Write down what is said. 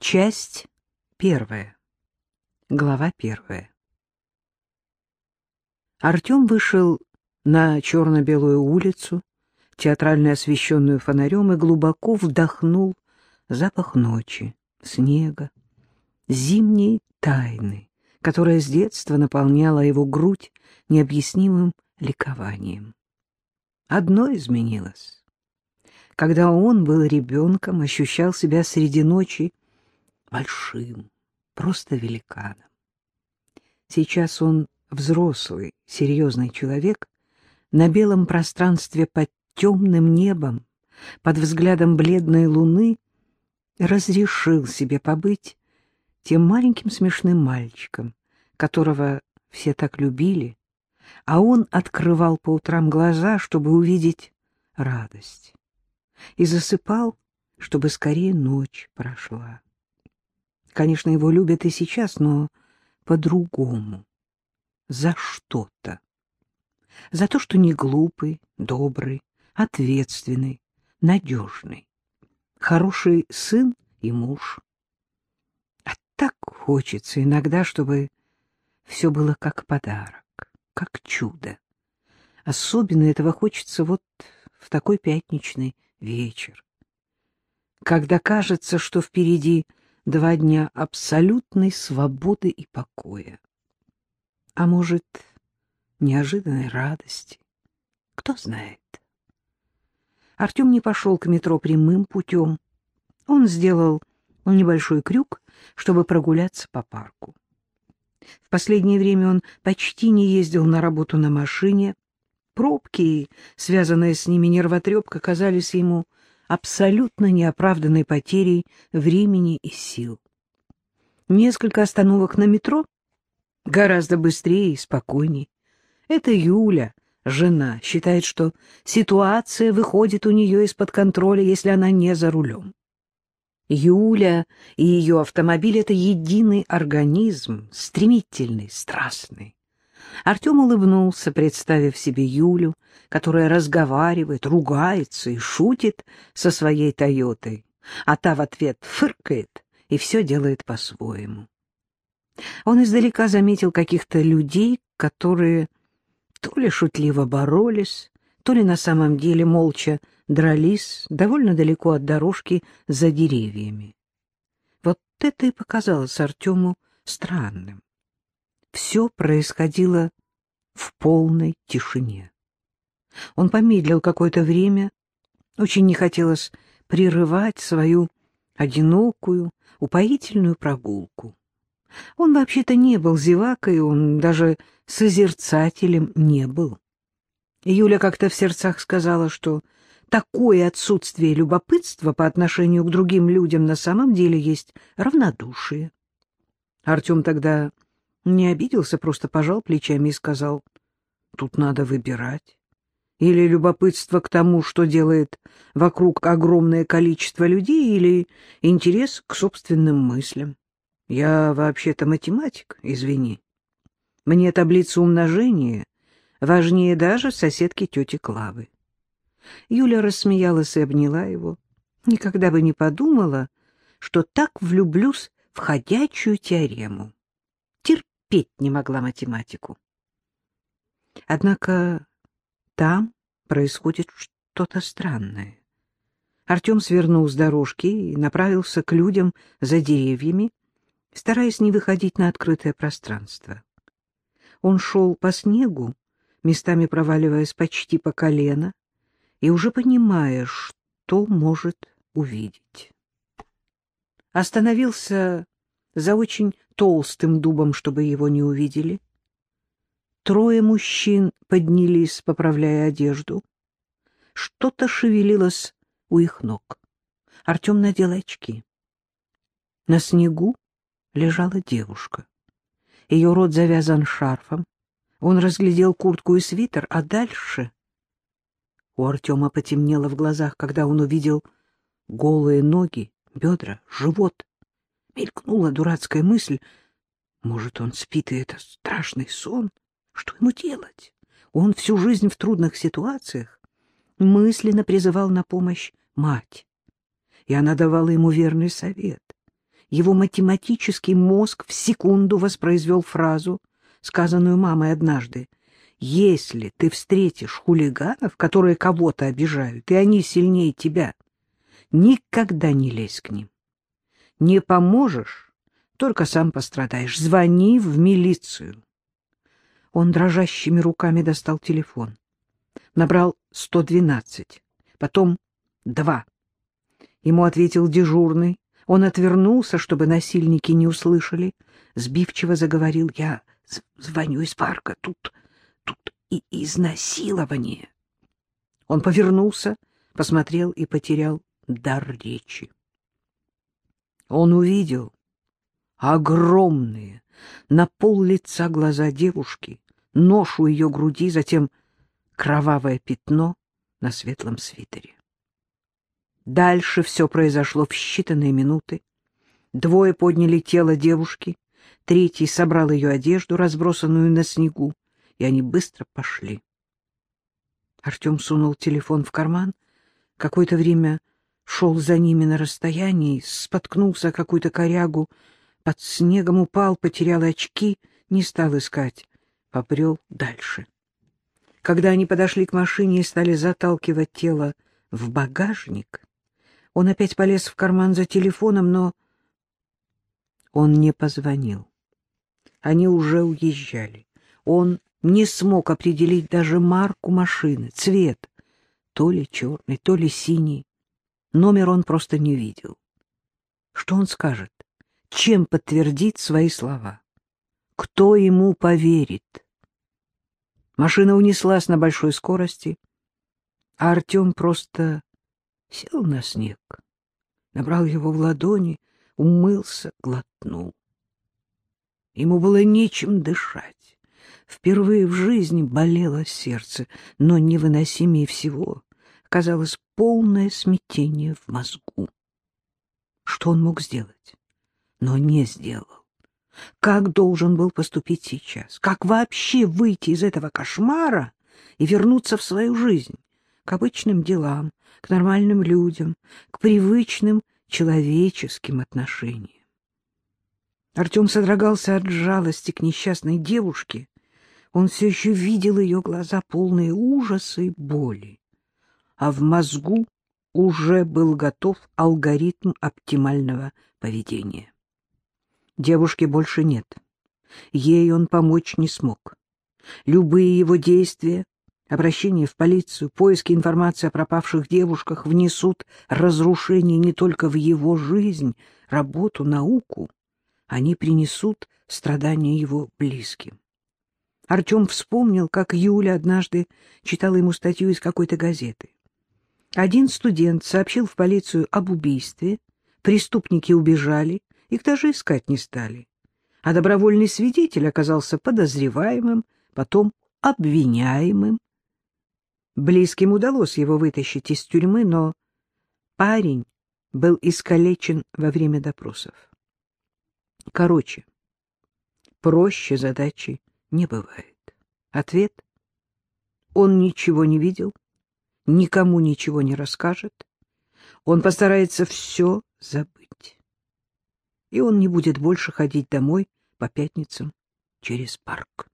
Часть первая. Глава первая. Артем вышел на черно-белую улицу, театрально освещенную фонарем, и глубоко вдохнул запах ночи, снега, зимней тайны, которая с детства наполняла его грудь необъяснимым ликованием. Одно изменилось. Когда он был ребенком, ощущал себя среди ночи большим, просто великаном. Сейчас он взрослый, серьезный человек, на белом пространстве под темным небом, под взглядом бледной луны, разрешил себе побыть тем маленьким смешным мальчиком, которого все так любили, а он открывал по утрам глаза, чтобы увидеть радость, и засыпал, чтобы скорее ночь прошла. Конечно, его любят и сейчас, но по-другому, за что-то. За то, что не глупый, добрый, ответственный, надежный, хороший сын и муж. А так хочется иногда, чтобы все было как подарок, как чудо. Особенно этого хочется вот в такой пятничный вечер, когда кажется, что впереди два дня абсолютной свободы и покоя. А может, неожиданной радости? Кто знает. Артем не пошел к метро прямым путем. Он сделал небольшой крюк, чтобы прогуляться по парку. В последнее время он почти не ездил на работу на машине. Пробки и связанная с ними нервотрепка казались ему абсолютно неоправданной потерей времени и сил. Несколько остановок на метро гораздо быстрее и спокойней. Это Юля, жена, считает, что ситуация выходит у нее из-под контроля, если она не за рулем. Юля и ее автомобиль — это единый организм, стремительный, страстный. Артем улыбнулся, представив себе Юлю, которая разговаривает, ругается и шутит со своей «Тойотой», а та в ответ фыркает и все делает по-своему. Он издалека заметил каких-то людей, которые то ли шутливо боролись, то ли на самом деле молча дрались довольно далеко от дорожки за деревьями. Вот это и показалось Артему странным все происходило в полной тишине. Он помедлил какое-то время, очень не хотелось прерывать свою одинокую, упоительную прогулку. Он вообще-то не был зевакой, он даже созерцателем не был. Юля как-то в сердцах сказала, что такое отсутствие любопытства по отношению к другим людям на самом деле есть равнодушие. Артем тогда не обиделся, просто пожал плечами и сказал, тут надо выбирать. Или любопытство к тому, что делает вокруг огромное количество людей, или интерес к собственным мыслям. Я вообще-то математик, извини. Мне таблица умножения важнее даже соседки тети Клавы. Юля рассмеялась и обняла его. Никогда бы не подумала, что так влюблюсь в ходячую теорему терпеть не могла математику. Однако там происходит что-то странное. Артем свернул с дорожки и направился к людям за деревьями, стараясь не выходить на открытое пространство. Он шел по снегу, местами проваливаясь почти по колено, и уже понимая, что может увидеть. Остановился за очень толстым дубом, чтобы его не увидели. Трое мужчин поднялись, поправляя одежду. Что-то шевелилось у их ног. Артем надел очки. На снегу лежала девушка. Ее рот завязан шарфом. Он разглядел куртку и свитер, а дальше... У Артема потемнело в глазах, когда он увидел голые ноги, бедра, живот. Мелькнула дурацкая мысль. Может, он спит, и это страшный сон? Что ему делать? Он всю жизнь в трудных ситуациях мысленно призывал на помощь мать. И она давала ему верный совет. Его математический мозг в секунду воспроизвел фразу, сказанную мамой однажды. «Если ты встретишь хулиганов, которые кого-то обижают, и они сильнее тебя, никогда не лезь к ним. Не поможешь, только сам пострадаешь. Звони в милицию». Он дрожащими руками достал телефон. Набрал 112, потом два. Ему ответил дежурный. Он отвернулся, чтобы насильники не услышали. Сбивчиво заговорил. «Я звоню из парка. Тут, тут и изнасилование». Он повернулся, посмотрел и потерял дар речи. Он увидел огромные, на пол лица глаза девушки, нож у ее груди, затем кровавое пятно на светлом свитере. Дальше все произошло в считанные минуты. Двое подняли тело девушки, третий собрал ее одежду, разбросанную на снегу, и они быстро пошли. Артем сунул телефон в карман, какое-то время шел за ними на расстоянии, споткнулся о какую-то корягу, под снегом упал, потерял очки, не стал искать, побрел дальше. Когда они подошли к машине и стали заталкивать тело в багажник, он опять полез в карман за телефоном, но он не позвонил. Они уже уезжали. Он не смог определить даже марку машины, цвет, то ли черный, то ли синий. Номер он просто не видел. Что он скажет? Чем подтвердит свои слова? Кто ему поверит? Машина унеслась на большой скорости, а Артем просто сел на снег, набрал его в ладони, умылся, глотнул. Ему было нечем дышать. Впервые в жизни болело сердце, но невыносимее всего казалось полное смятение в мозгу. Что он мог сделать? Но не сделал. Как должен был поступить сейчас? Как вообще выйти из этого кошмара и вернуться в свою жизнь? к обычным делам, к нормальным людям, к привычным человеческим отношениям. Артем содрогался от жалости к несчастной девушке. Он все еще видел ее глаза, полные ужаса и боли. А в мозгу уже был готов алгоритм оптимального поведения. Девушки больше нет. Ей он помочь не смог. Любые его действия Обращение в полицию, поиски информации о пропавших девушках внесут разрушение не только в его жизнь, работу, науку. Они принесут страдания его близким. Артем вспомнил, как Юля однажды читала ему статью из какой-то газеты. Один студент сообщил в полицию об убийстве, преступники убежали, их даже искать не стали. А добровольный свидетель оказался подозреваемым, потом обвиняемым, Близким удалось его вытащить из тюрьмы, но парень был искалечен во время допросов. Короче, проще задачи не бывает. Ответ — он ничего не видел, никому ничего не расскажет, он постарается все забыть. И он не будет больше ходить домой по пятницам через парк.